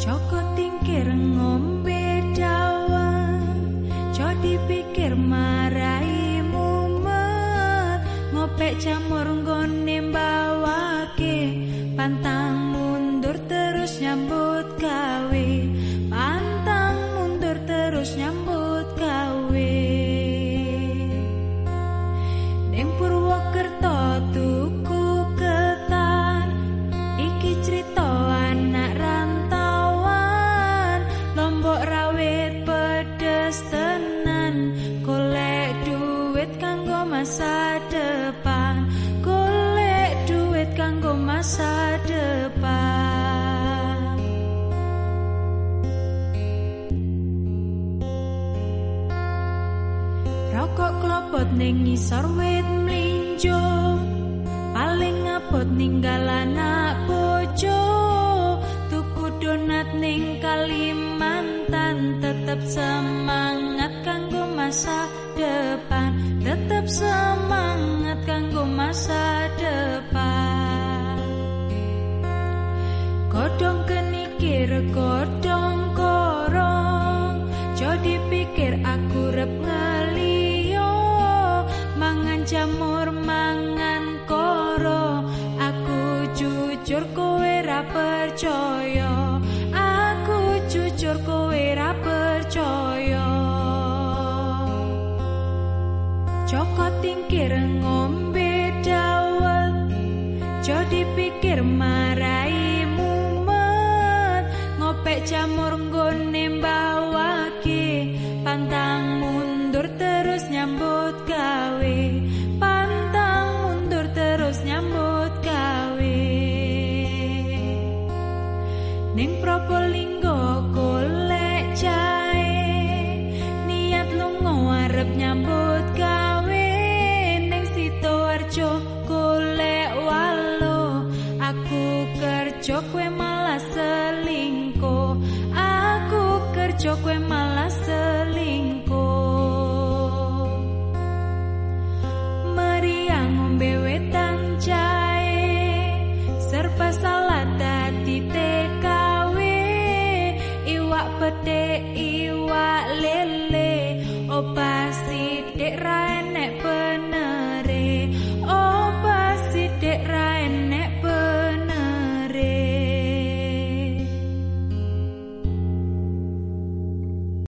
Joko tingkir ngombe dawa Jo dipikir marai mumet. Ngopek jamur nggone Lombok rawit pedes tenan? Golek duit kanggo masa depan. Golek duit kanggo masa depan. Rokok klopot ning ngisor wit mlinjo semangat kanggo masa depan. Tetep semangat kanggo masa depan. Godong kenikir godong korong Jo dipikir aku rep ngeliyo Mangan jamur mangan koro. Aku jujur kowe ra percaya tingkir ngombe dawet Jo dipikir marai mumet Ngopek jamur nggone mbawake Pantang mundur terus nyambut gawe. Pantang mundur terus nyambut gawe. Ning Probolinggo golek jae Niat lunga arep nyambut gawe kerja kue malah selingkuh. Aku kerja kue malah selingkuh. Meriang ngombe wetan jae Serba salah dadi TKW Iwak pete iwak lele Opa sidik ra enek